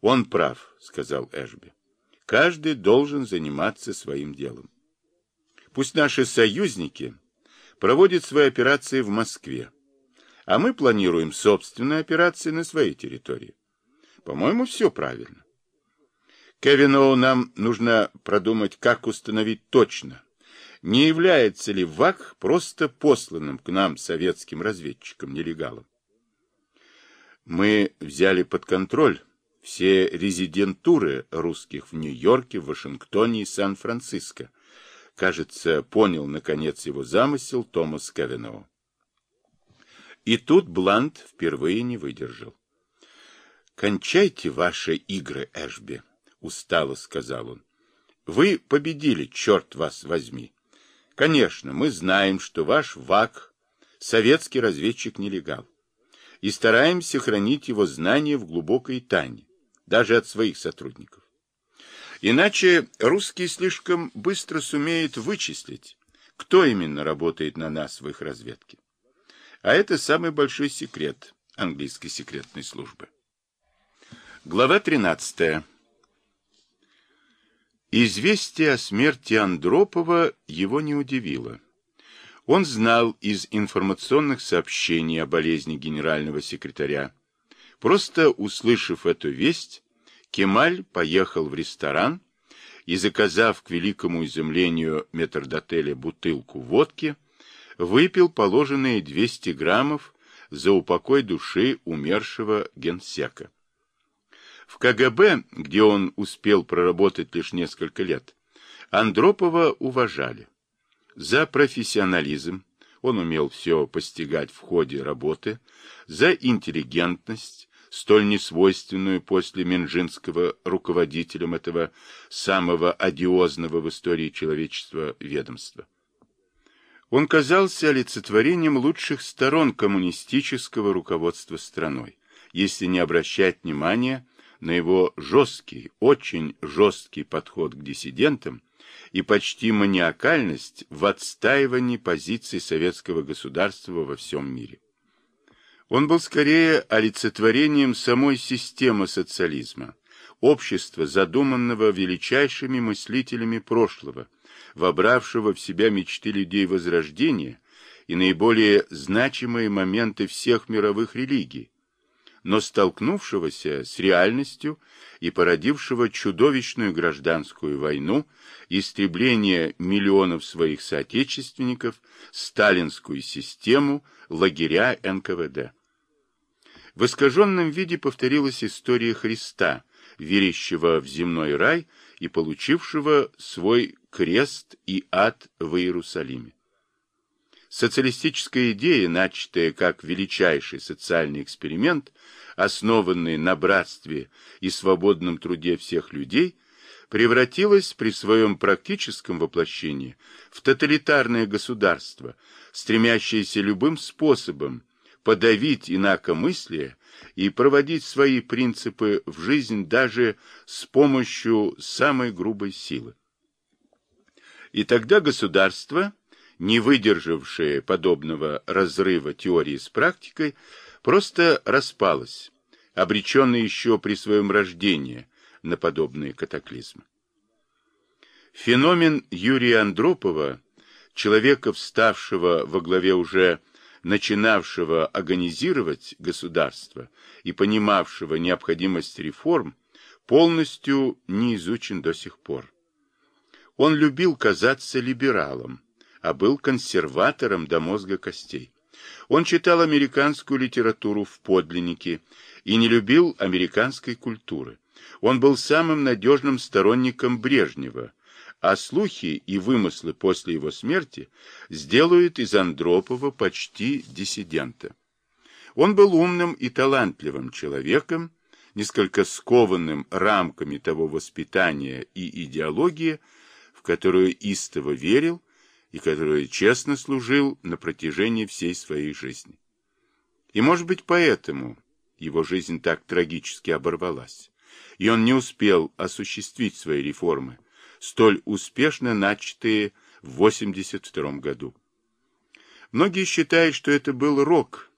Он прав, сказал Эшби. Каждый должен заниматься своим делом. Пусть наши союзники проводят свои операции в Москве, а мы планируем собственные операции на своей территории. По-моему, все правильно. Кевину нам нужно продумать, как установить точно, не является ли ВАК просто посланным к нам советским разведчикам-нелегалам. Мы взяли под контроль все резидентуры русских в Нью-Йорке, Вашингтоне и Сан-Франциско. Кажется, понял, наконец, его замысел Томас Кавеноу. И тут Блант впервые не выдержал. «Кончайте ваши игры, Эшби», — устало сказал он. «Вы победили, черт вас возьми. Конечно, мы знаем, что ваш ВАК — советский разведчик-нелегал и стараемся хранить его знания в глубокой тайне, даже от своих сотрудников. Иначе русские слишком быстро сумеют вычислить, кто именно работает на нас в их разведке. А это самый большой секрет английской секретной службы. Глава 13. Известие о смерти Андропова его не удивило. Он знал из информационных сообщений о болезни генерального секретаря. Просто услышав эту весть, Кемаль поехал в ресторан и, заказав к великому изумлению метрдотеля бутылку водки, выпил положенные 200 граммов за упокой души умершего генсека. В КГБ, где он успел проработать лишь несколько лет, Андропова уважали. За профессионализм, он умел все постигать в ходе работы, за интеллигентность, столь несвойственную после Минжинского руководителям этого самого одиозного в истории человечества ведомства. Он казался олицетворением лучших сторон коммунистического руководства страной, если не обращать внимания на его жесткий, очень жесткий подход к диссидентам, и почти маниакальность в отстаивании позиций советского государства во всем мире. Он был скорее олицетворением самой системы социализма, общества, задуманного величайшими мыслителями прошлого, вобравшего в себя мечты людей Возрождения и наиболее значимые моменты всех мировых религий, но столкнувшегося с реальностью и породившего чудовищную гражданскую войну, истребление миллионов своих соотечественников, сталинскую систему, лагеря НКВД. В искаженном виде повторилась история Христа, верящего в земной рай и получившего свой крест и ад в Иерусалиме. Социалистическая идея, начатая как величайший социальный эксперимент, основанный на братстве и свободном труде всех людей, превратилась при своем практическом воплощении в тоталитарное государство, стремящееся любым способом подавить инакомыслие и проводить свои принципы в жизнь даже с помощью самой грубой силы. И тогда государство не выдержавшее подобного разрыва теории с практикой, просто распалось, обреченное еще при своем рождении на подобные катаклизмы. Феномен Юрия Андропова, человека, вставшего во главе уже начинавшего организировать государство и понимавшего необходимость реформ, полностью не изучен до сих пор. Он любил казаться либералом, а был консерватором до мозга костей. Он читал американскую литературу в подлиннике и не любил американской культуры. Он был самым надежным сторонником Брежнева, а слухи и вымыслы после его смерти сделают из Андропова почти диссидента. Он был умным и талантливым человеком, несколько скованным рамками того воспитания и идеологии, в которую истово верил, и который честно служил на протяжении всей своей жизни. И, может быть, поэтому его жизнь так трагически оборвалась, и он не успел осуществить свои реформы, столь успешно начатые в 82 году. Многие считают, что это был рок,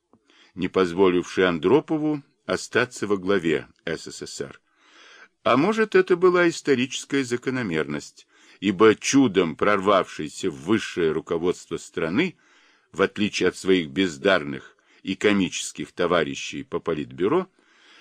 не позволивший Андропову остаться во главе СССР, А может, это была историческая закономерность, ибо чудом прорвавшийся в высшее руководство страны, в отличие от своих бездарных и комических товарищей по политбюро,